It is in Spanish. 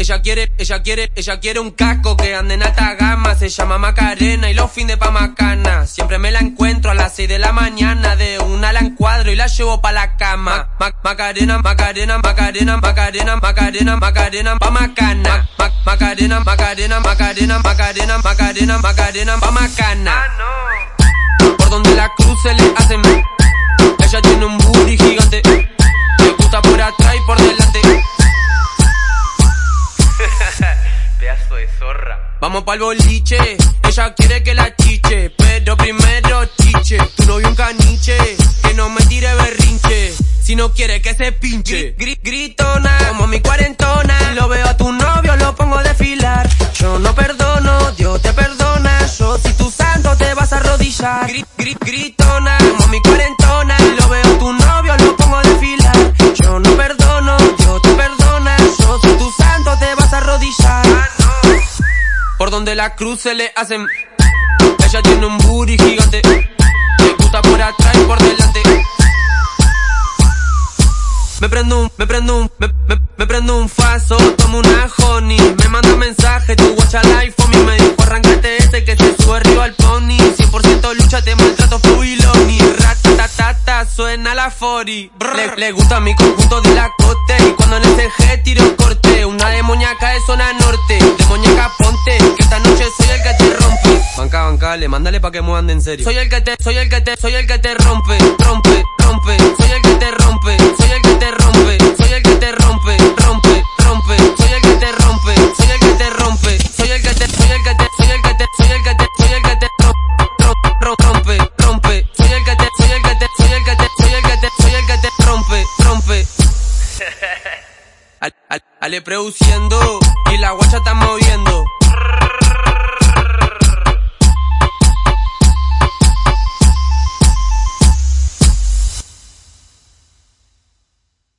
ella quiere, ella quiere, ella quiere un casco que ande en alta gama, se llama Macarena y los fines pa' macana. Siempre me la encuentro a las 6 de la mañana, de una la encuadro y la llevo pa' la cama. Macarena, Macarena, Macarena, Macarena, Macarena, Macarena, pa' macana. Macarena, Macarena, Macarena, Macarena, Macarena, Macarena, pa' macana. Por donde la cruz se le hacen, Vamos pa'l boliche, ella quiere que la chiche, pero primero chiche. Tu novio un caniche, que no me tire berrinche, si no quiere que se pinche. Gri- gritona, como mi cuarentona, si lo veo a tu novio lo pongo a desfilar. Yo no perdono, Dios te perdona, yo si tu santo te vas a arrodillar. Gri- gri- Por donde la cruz se le hacen. Ella tiene un booty gigante. Me gusta por atrás y por delante. Me prendo un, me prendo un, me, me, me prendo un faso, tomo una honey. Me manda mensaje, tu watch al iPhone y me dijo arrancate ese que se sube arriba al pony. 100% lucha, te maltrato fluiloni. Ratatatata, suena la 40. Le, le gusta mi conjunto de la cote. Y cuando en el CG tiro corte, una demoníaca de zona norte. Demoníaca Bancale, mándale pa' que muevan de en serio. Soy el que te, soy el que te, soy el que te rompe, rompe, rompe. Soy el que te rompe, soy el que te rompe, soy el que te rompe, rompe, rompe. Soy el que te rompe, soy el que te rompe, soy el que te, soy el que te, soy el que te, soy el que te, soy el que te rompe, rompe, rompe. Soy el que te, soy el que te, soy el que te, soy el que te, soy el que te rompe, rompe. Al- al- Ale produciendo y la guacha está moviendo.